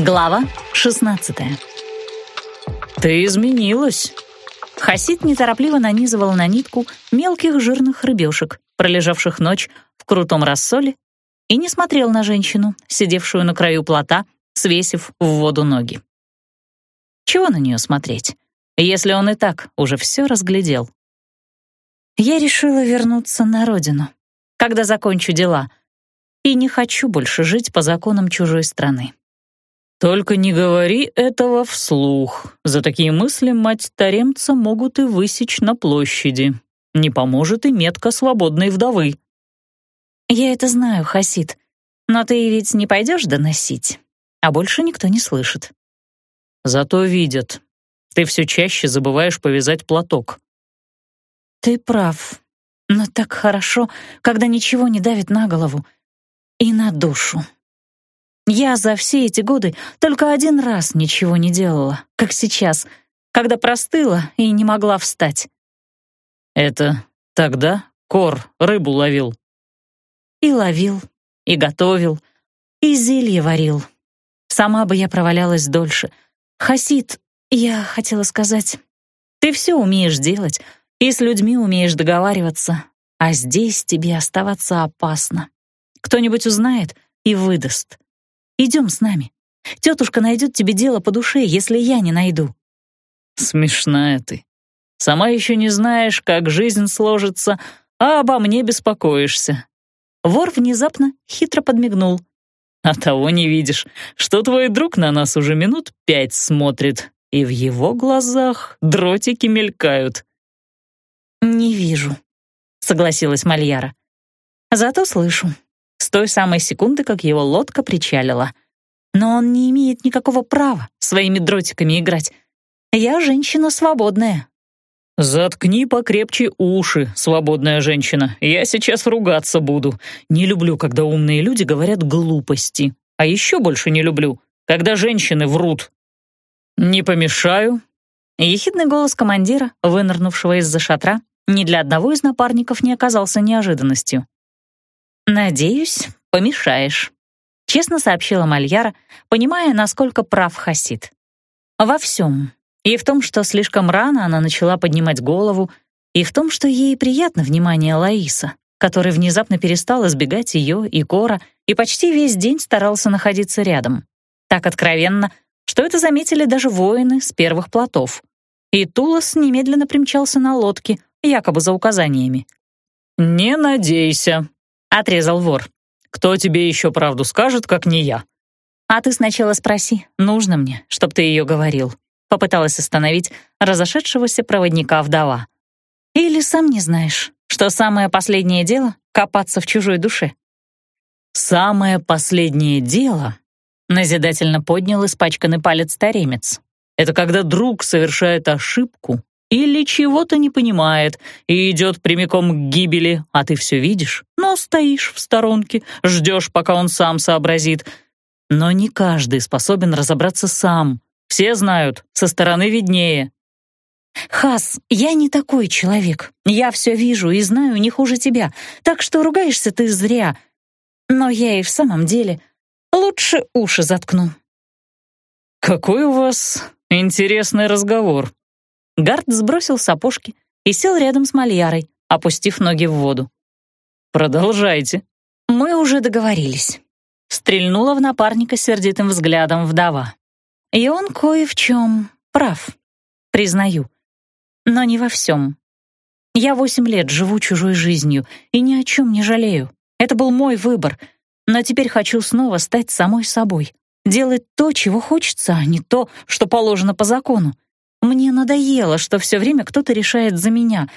Глава 16 «Ты изменилась!» Хасид неторопливо нанизывал на нитку мелких жирных рыбешек, пролежавших ночь в крутом рассоле, и не смотрел на женщину, сидевшую на краю плота, свесив в воду ноги. Чего на нее смотреть, если он и так уже все разглядел? Я решила вернуться на родину, когда закончу дела, и не хочу больше жить по законам чужой страны. «Только не говори этого вслух. За такие мысли мать Таремца могут и высечь на площади. Не поможет и метка свободной вдовы». «Я это знаю, Хасид, но ты ведь не пойдешь доносить, а больше никто не слышит». «Зато видят. Ты все чаще забываешь повязать платок». «Ты прав, но так хорошо, когда ничего не давит на голову и на душу». Я за все эти годы только один раз ничего не делала, как сейчас, когда простыла и не могла встать. Это тогда Кор рыбу ловил? И ловил, и готовил, и зелье варил. Сама бы я провалялась дольше. Хасид, я хотела сказать, ты все умеешь делать, и с людьми умеешь договариваться, а здесь тебе оставаться опасно. Кто-нибудь узнает и выдаст. Идем с нами. Тетушка найдет тебе дело по душе, если я не найду». «Смешная ты. Сама еще не знаешь, как жизнь сложится, а обо мне беспокоишься». Вор внезапно хитро подмигнул. «А того не видишь, что твой друг на нас уже минут пять смотрит, и в его глазах дротики мелькают». «Не вижу», — согласилась Мальяра. «Зато слышу с той самой секунды, как его лодка причалила. Но он не имеет никакого права своими дротиками играть. Я женщина свободная. «Заткни покрепче уши, свободная женщина. Я сейчас ругаться буду. Не люблю, когда умные люди говорят глупости. А еще больше не люблю, когда женщины врут. Не помешаю». Ехидный голос командира, вынырнувшего из-за шатра, ни для одного из напарников не оказался неожиданностью. «Надеюсь, помешаешь», — честно сообщила Мальяра, понимая, насколько прав Хасид. Во всем. И в том, что слишком рано она начала поднимать голову, и в том, что ей приятно внимание Лаиса, который внезапно перестал избегать ее и Кора и почти весь день старался находиться рядом. Так откровенно, что это заметили даже воины с первых плотов. И Тулос немедленно примчался на лодке, якобы за указаниями. «Не надейся», — отрезал вор. «Кто тебе еще правду скажет, как не я?» «А ты сначала спроси, нужно мне, чтоб ты ее говорил», — попыталась остановить разошедшегося проводника вдова. «Или сам не знаешь, что самое последнее дело — копаться в чужой душе?» «Самое последнее дело», — назидательно поднял испачканный палец старемец, «это когда друг совершает ошибку или чего-то не понимает и идет прямиком к гибели, а ты все видишь, но стоишь в сторонке, ждешь, пока он сам сообразит. Но не каждый способен разобраться сам. Все знают, со стороны виднее. «Хас, я не такой человек. Я все вижу и знаю не хуже тебя, так что ругаешься ты зря. Но я и в самом деле лучше уши заткну». «Какой у вас интересный разговор», Гард сбросил сапожки и сел рядом с Мальярой, опустив ноги в воду. «Продолжайте». «Мы уже договорились». Стрельнула в напарника сердитым взглядом вдова. И он кое в чем прав, признаю. Но не во всем. Я восемь лет живу чужой жизнью и ни о чем не жалею. Это был мой выбор, но теперь хочу снова стать самой собой. Делать то, чего хочется, а не то, что положено по закону. Мне надоело, что все время кто-то решает за меня.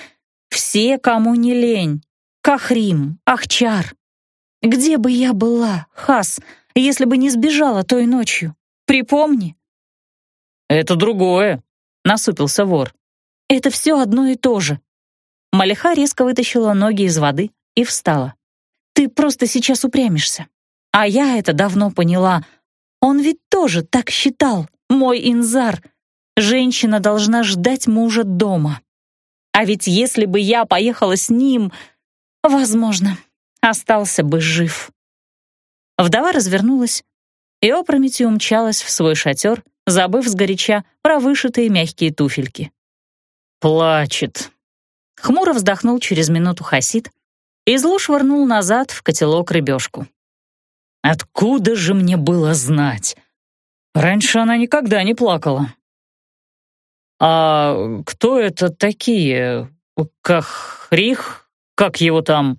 Все, кому не лень. Кахрим, Ахчар. Где бы я была, Хас, если бы не сбежала той ночью? Припомни. Это другое, насупился вор. Это все одно и то же. Малиха резко вытащила ноги из воды и встала. Ты просто сейчас упрямишься. А я это давно поняла. Он ведь тоже так считал, мой Инзар. Женщина должна ждать мужа дома. А ведь если бы я поехала с ним, возможно, остался бы жив. Вдова развернулась и опрометью умчалась в свой шатер, забыв сгоряча про вышитые мягкие туфельки. «Плачет», — хмуро вздохнул через минуту Хасид и зло швырнул назад в котелок рыбешку. «Откуда же мне было знать? Раньше она никогда не плакала». «А кто это такие? Кахрих? Как его там?»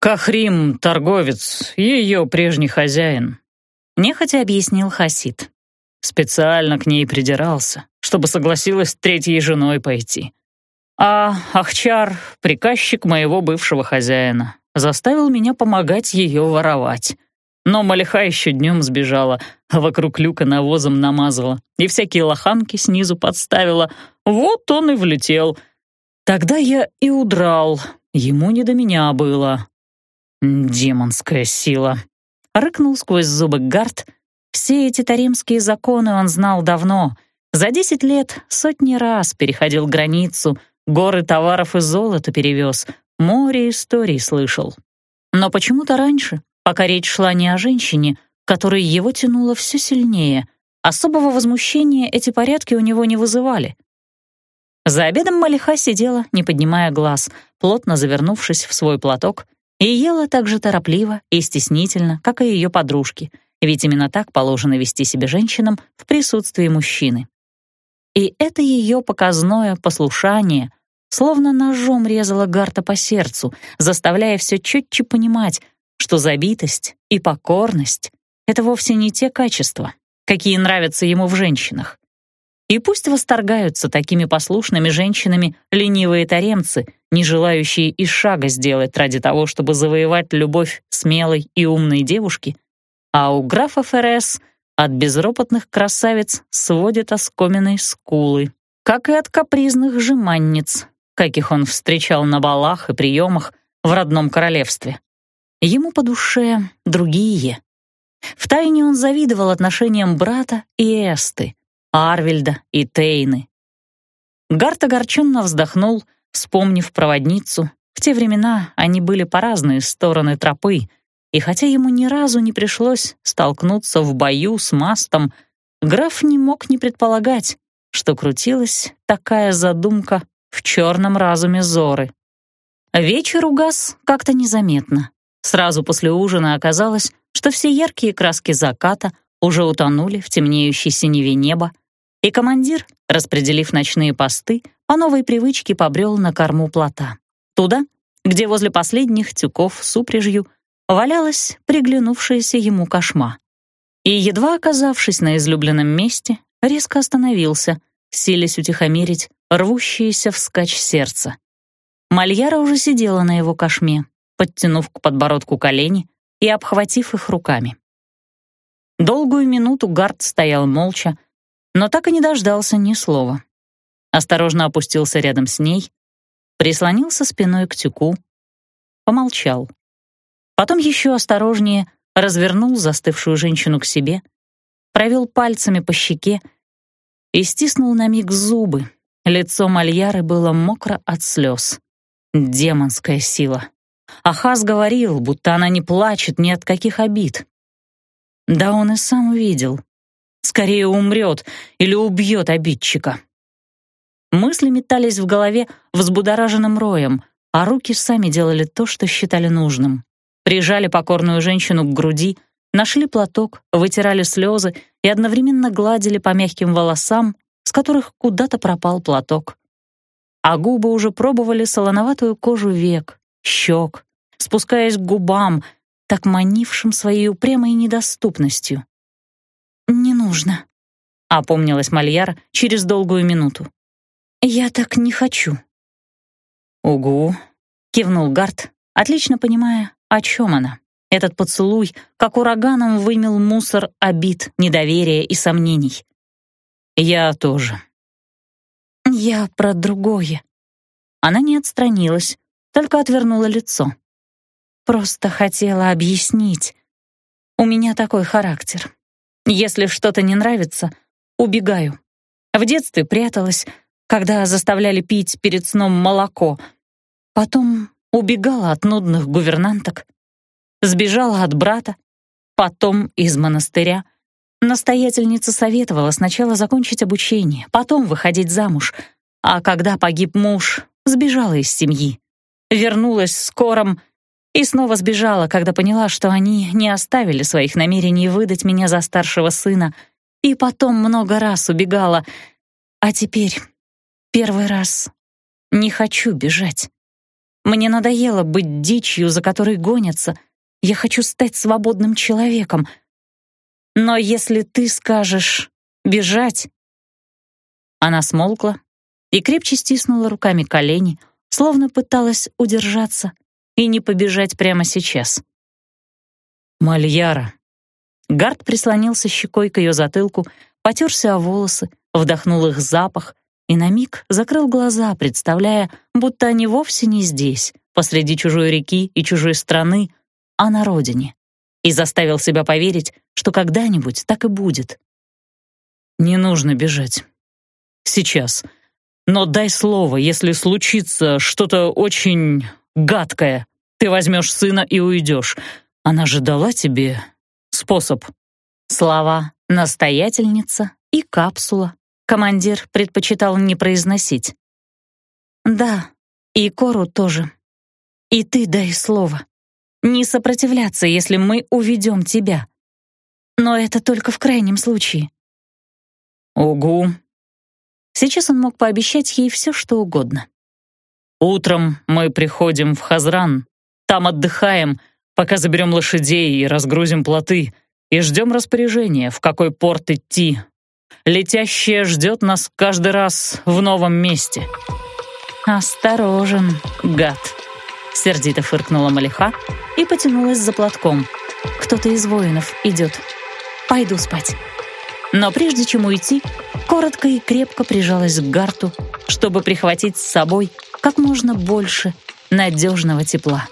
«Кахрим — торговец, ее прежний хозяин», — нехотя объяснил Хасид. Специально к ней придирался, чтобы согласилась третьей женой пойти. А Ахчар, приказчик моего бывшего хозяина, заставил меня помогать ее воровать. Но Малиха еще днем сбежала, а вокруг люка навозом намазала и всякие лоханки снизу подставила. Вот он и влетел. Тогда я и удрал, ему не до меня было. «Демонская сила!» — рыкнул сквозь зубы Гард. Все эти таримские законы он знал давно. За десять лет сотни раз переходил границу, горы товаров и золота перевез, море историй слышал. Но почему-то раньше, пока речь шла не о женщине, которой его тянуло все сильнее, особого возмущения эти порядки у него не вызывали. За обедом Малиха сидела, не поднимая глаз, плотно завернувшись в свой платок, и ела так же торопливо и стеснительно, как и ее подружки, ведь именно так положено вести себя женщинам в присутствии мужчины. И это ее показное послушание словно ножом резало Гарта по сердцу, заставляя все четче понимать, что забитость и покорность — это вовсе не те качества, какие нравятся ему в женщинах. И пусть восторгаются такими послушными женщинами ленивые таремцы, не желающие и шага сделать ради того, чтобы завоевать любовь смелой и умной девушки, а у графа ФРС от безропотных красавиц сводит оскоменные скулы, как и от капризных жеманниц, каких он встречал на балах и приемах в родном королевстве. Ему по душе другие. Втайне он завидовал отношениям брата и Эсты, Арвельда и Тейны. Гарт огорченно вздохнул, вспомнив проводницу. В те времена они были по разные стороны тропы, и хотя ему ни разу не пришлось столкнуться в бою с мастом, граф не мог не предполагать, что крутилась такая задумка в черном разуме Зоры. Вечер угас как-то незаметно. Сразу после ужина оказалось, что все яркие краски заката уже утонули в темнеющей синеве неба, и командир, распределив ночные посты, по новой привычке побрел на корму плота. Туда, где возле последних тюков с упряжью валялась приглянувшаяся ему кошма. И, едва оказавшись на излюбленном месте, резко остановился, силясь утихомирить рвущееся вскачь сердце. Мальяра уже сидела на его кошме, подтянув к подбородку колени и обхватив их руками. Долгую минуту Гард стоял молча, но так и не дождался ни слова. Осторожно опустился рядом с ней, прислонился спиной к тюку, помолчал. Потом еще осторожнее развернул застывшую женщину к себе, провел пальцами по щеке и стиснул на миг зубы. Лицо Мальяры было мокро от слез. Демонская сила. Ахаз говорил, будто она не плачет ни от каких обид. Да он и сам видел, скорее умрет или убьет обидчика. Мысли метались в голове взбудораженным роем, а руки сами делали то, что считали нужным. Прижали покорную женщину к груди, нашли платок, вытирали слезы и одновременно гладили по мягким волосам, с которых куда-то пропал платок. А губы уже пробовали солоноватую кожу век, щек, спускаясь к губам, так манившим своей упрямой недоступностью. «Не нужно», — опомнилась Мальяр через долгую минуту. «Я так не хочу». «Угу», — кивнул Гарт, отлично понимая, о чем она. Этот поцелуй, как ураганом, вымел мусор обид, недоверия и сомнений. «Я тоже». «Я про другое». Она не отстранилась, только отвернула лицо. Просто хотела объяснить. У меня такой характер. Если что-то не нравится, убегаю. В детстве пряталась, когда заставляли пить перед сном молоко. Потом убегала от нудных гувернанток. Сбежала от брата. Потом из монастыря. Настоятельница советовала сначала закончить обучение, потом выходить замуж, а когда погиб муж, сбежала из семьи. Вернулась с Кором и снова сбежала, когда поняла, что они не оставили своих намерений выдать меня за старшего сына, и потом много раз убегала. А теперь первый раз не хочу бежать. Мне надоело быть дичью, за которой гонятся. Я хочу стать свободным человеком. Но если ты скажешь «бежать», она смолкла и крепче стиснула руками колени, словно пыталась удержаться и не побежать прямо сейчас. «Мальяра!» Гард прислонился щекой к ее затылку, потерся о волосы, вдохнул их запах и на миг закрыл глаза, представляя, будто они вовсе не здесь, посреди чужой реки и чужой страны, а на родине, и заставил себя поверить, что когда-нибудь так и будет. «Не нужно бежать. Сейчас. Но дай слово, если случится что-то очень гадкое, ты возьмешь сына и уйдешь. Она же дала тебе способ». Слова «настоятельница» и «капсула» командир предпочитал не произносить. «Да, и Кору тоже. И ты дай слово. Не сопротивляться, если мы уведем тебя. Но это только в крайнем случае». «Угу». Сейчас он мог пообещать ей все, что угодно. «Утром мы приходим в Хазран, там отдыхаем, пока заберем лошадей и разгрузим плоты, и ждем распоряжения, в какой порт идти, Летящая ждет нас каждый раз в новом месте». «Осторожен, гад!» — сердито фыркнула Малиха и потянулась за платком. «Кто-то из воинов идет. Пойду спать». Но прежде чем уйти, коротко и крепко прижалась к Гарту, чтобы прихватить с собой как можно больше надежного тепла.